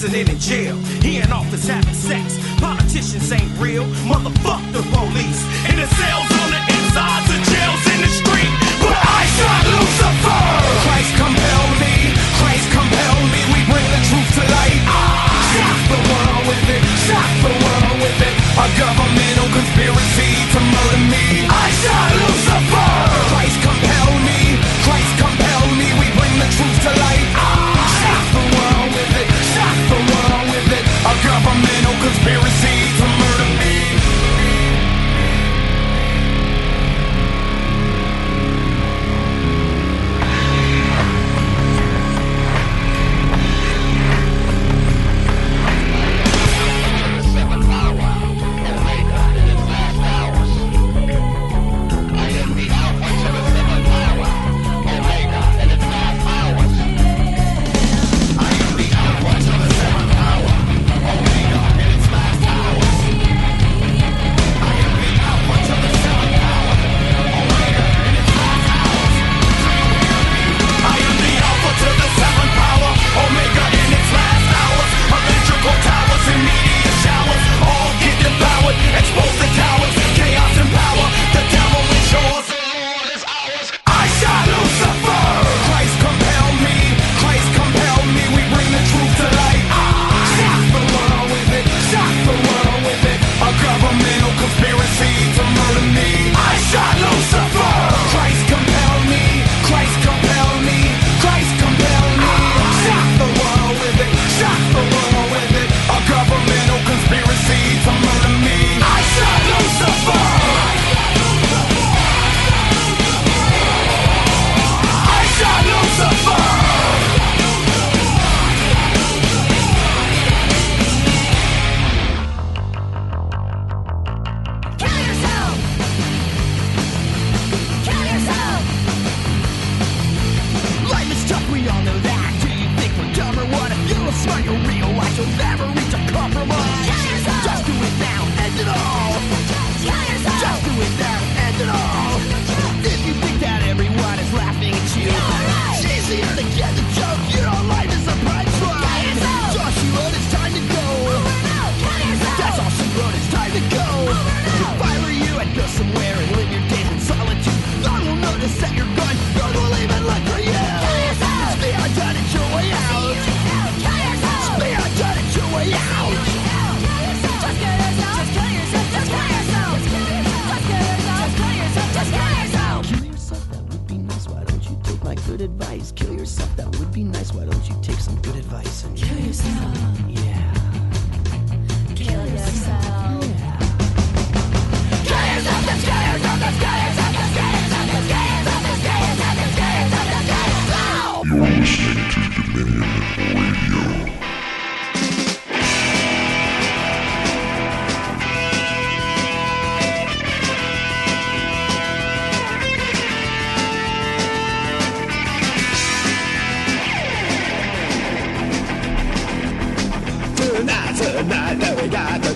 president in jail. He in office having sex. Politicians ain't real. Motherfuck the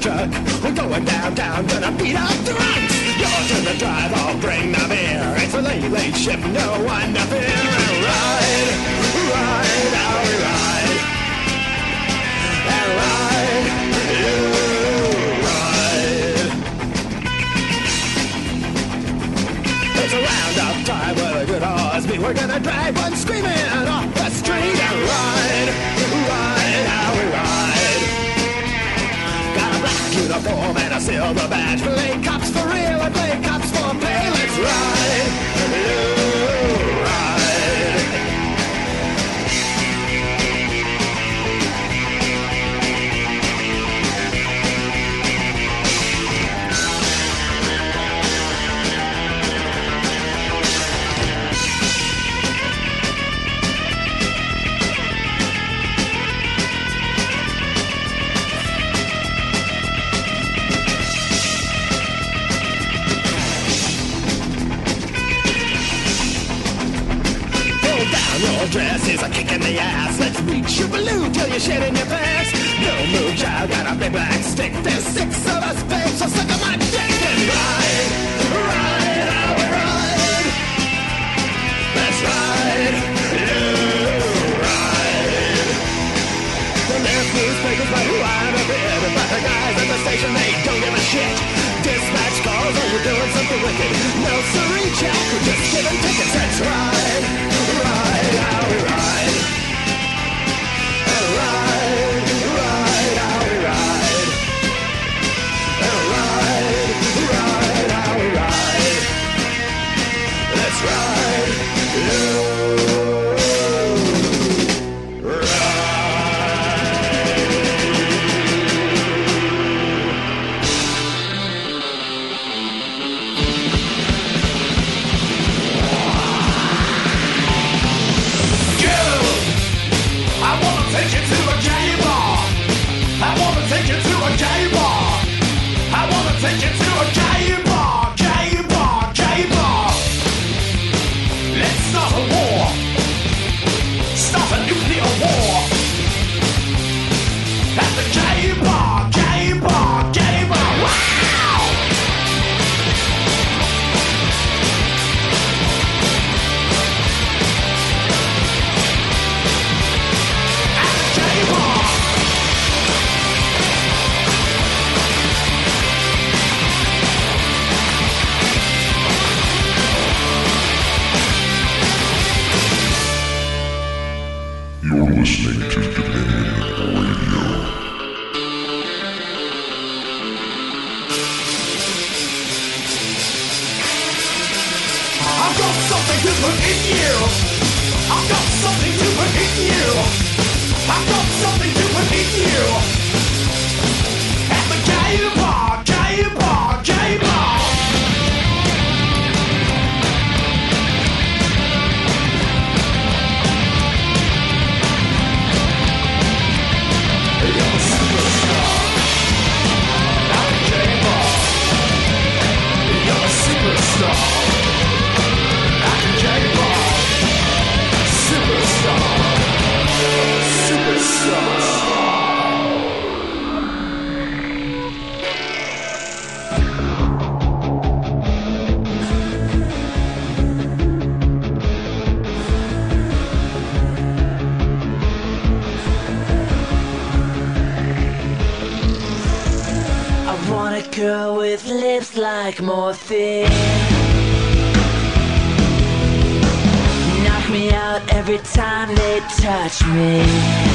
down, gonna beat up the drunks. You're to the drive, I'll bring the beer. It's a late, late ship, no one to fear. And ride, ride, I'll ride. And ride, you ride. It's a roundup time with a good horse. We're gonna drive one screaming a silver badge. Play cops for real and play cops for pay. Let's ride, dress is a kick in the ass. Let's reach your balloon till you shit in your pants. No move, child, got a big black stick. There's six of us, babe, so suck on my dick and ride, ride, how ride. Let's ride, you ride. The left newspapers who I'm a bit, but the guys at the station they don't give a shit. Dispatch calls, oh you're doing something wicked. No siree, Jack, we're just giving tickets. Let's ride, ride, like. Knock me out every time they touch me.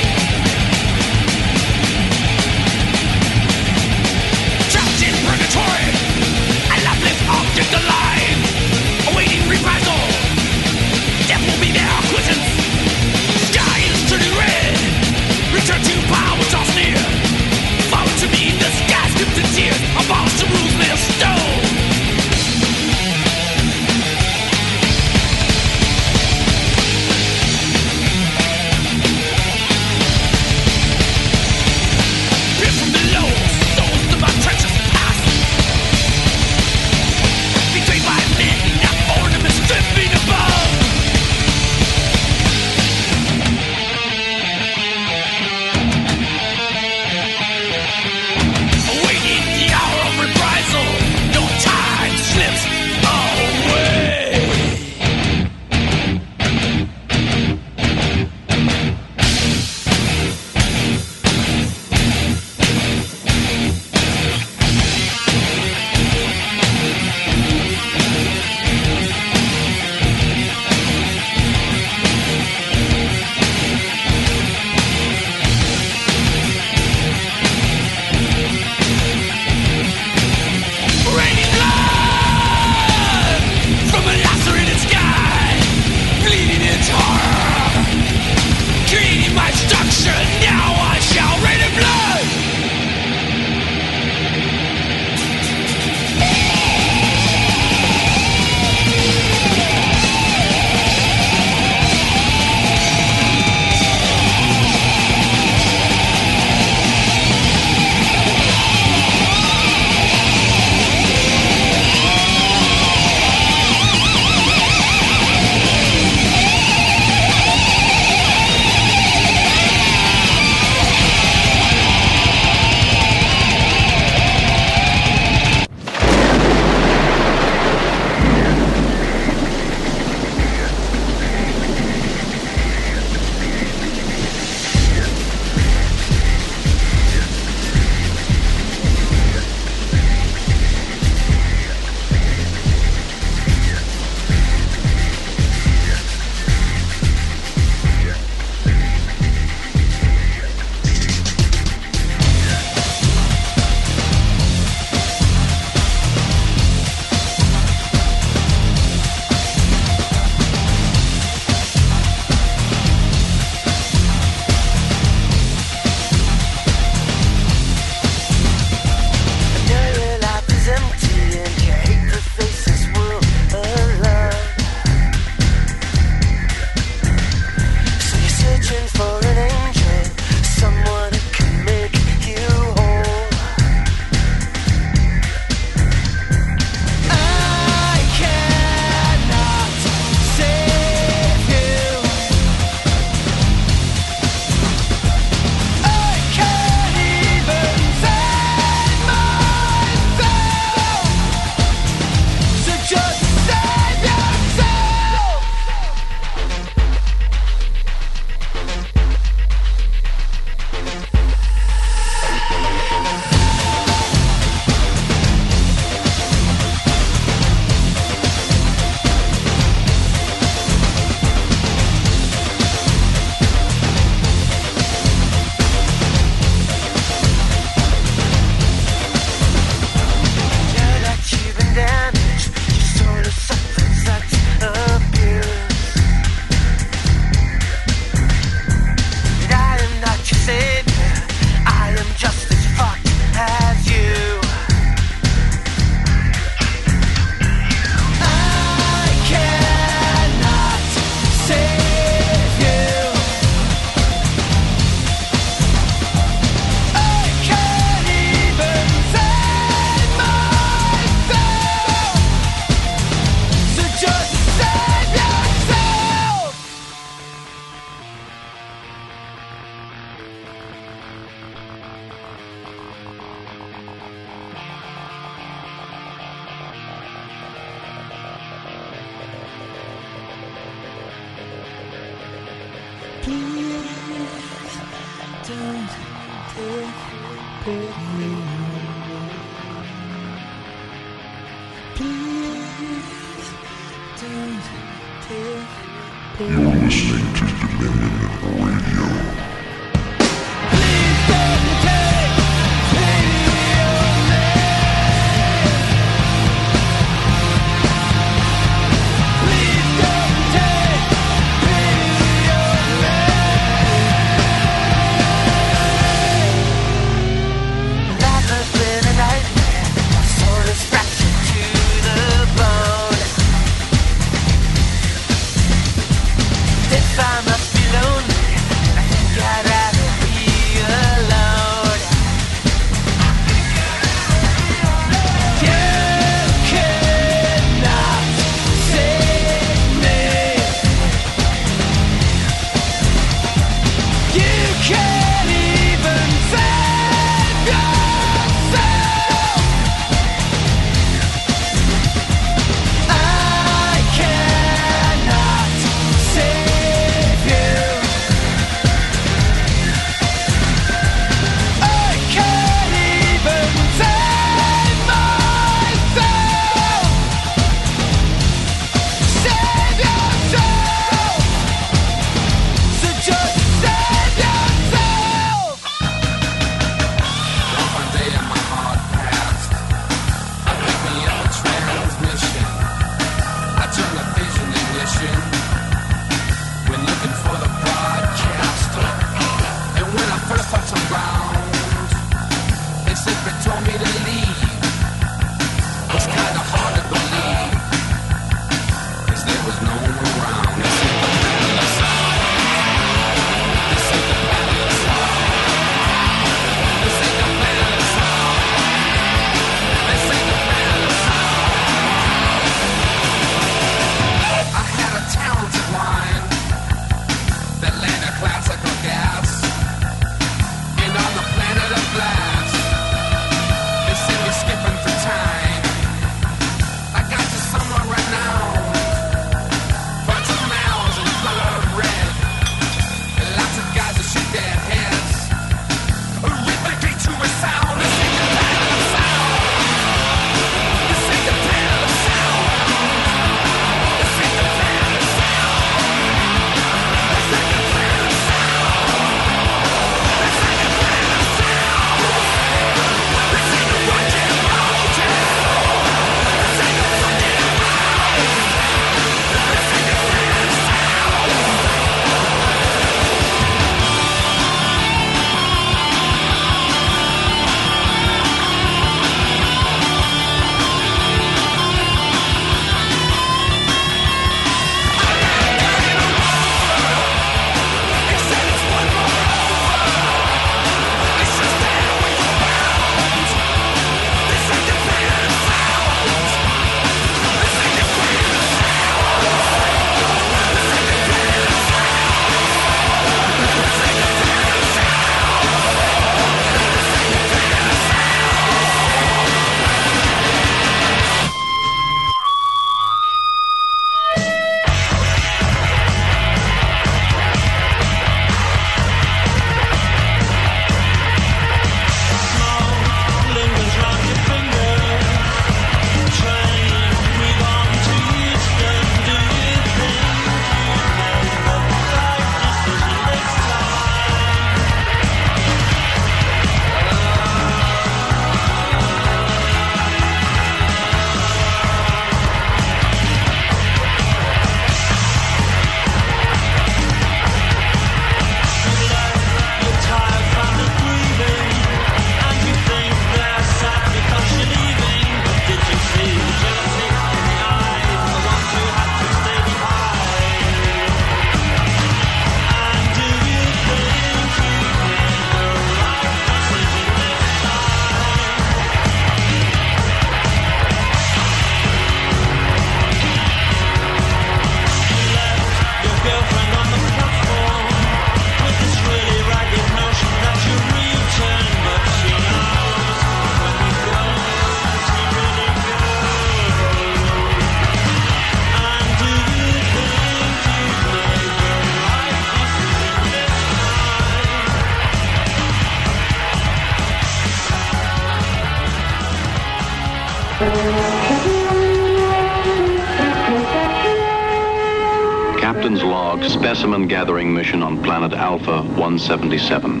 Captain's specimen gathering mission on planet Alpha 177.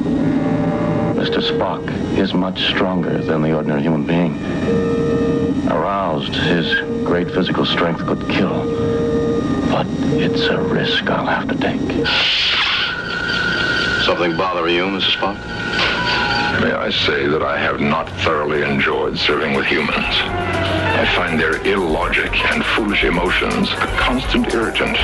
Mr. Spock is much stronger than the ordinary human being. Aroused, his great physical strength could kill. But it's a risk I'll have to take. Something bother you, Mr. Spock? May I say that I have not thoroughly enjoyed serving with humans. I find their illogic and foolish emotions a constant irritant.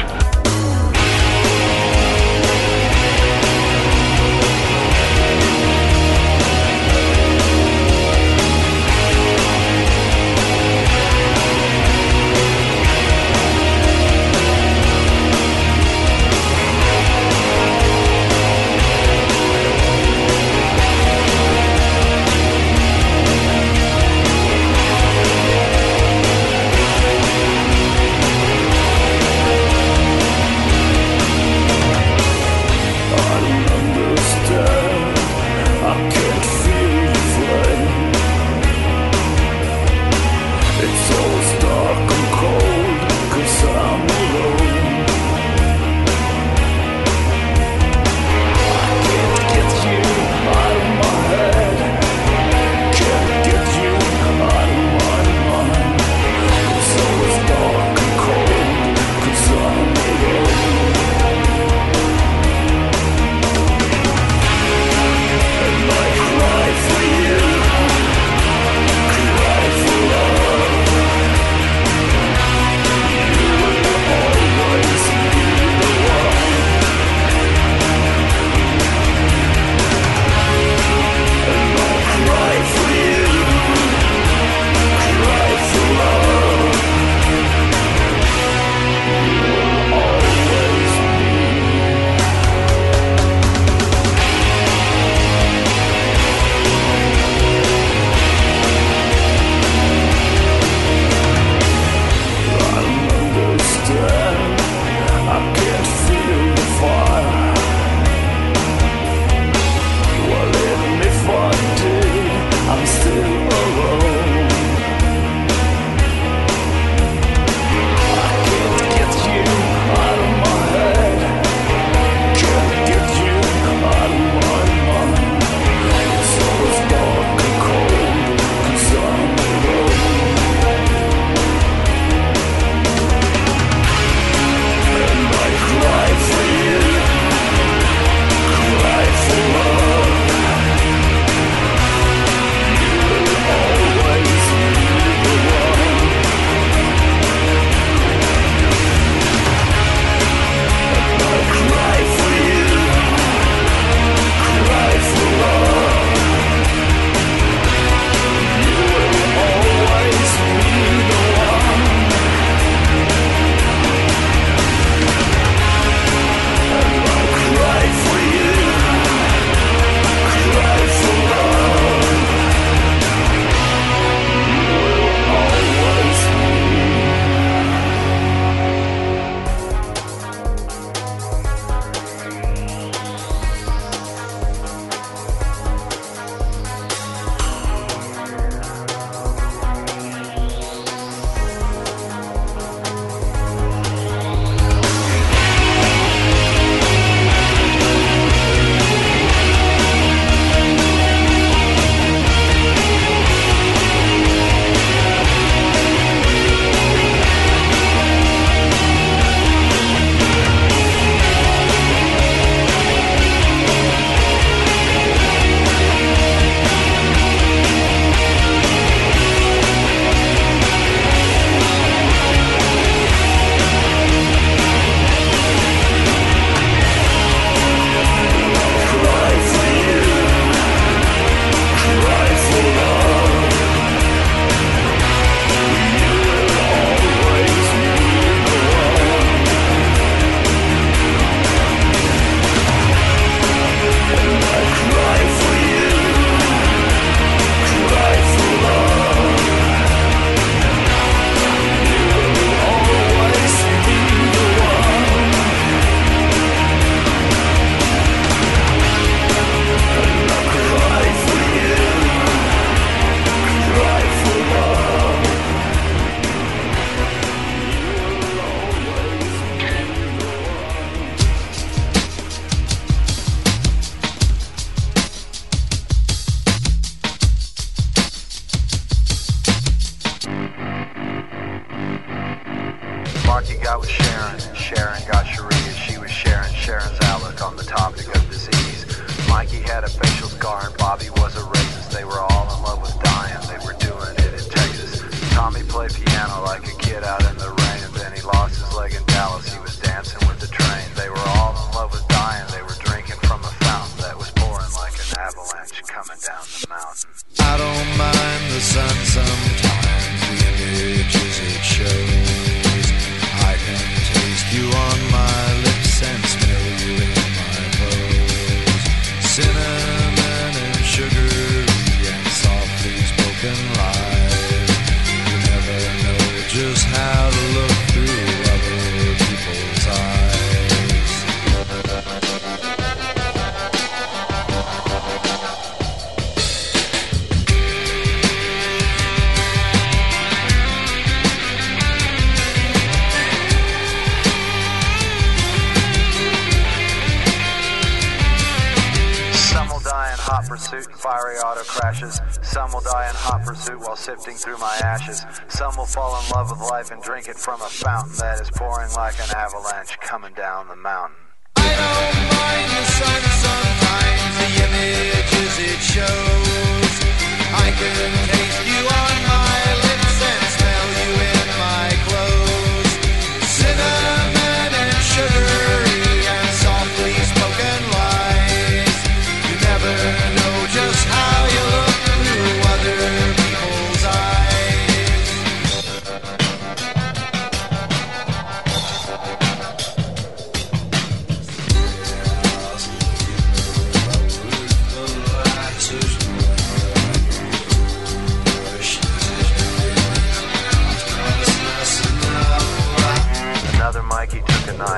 it from us.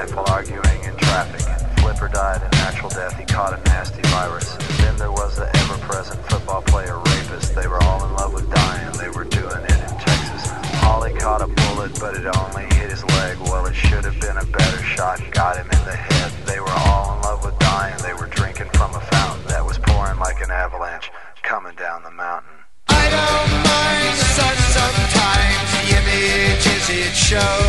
knife while arguing in traffic. Flipper died a natural death. He caught a nasty virus. And then there was the ever-present football player rapist. They were all in love with dying. They were doing it in Texas. Holly caught a bullet, but it only hit his leg. Well, it should have been a better shot. Got him in the head. They were all in love with dying. They were drinking from a fountain that was pouring like an avalanche coming down the mountain. I don't mind sun sometimes. The images it shows.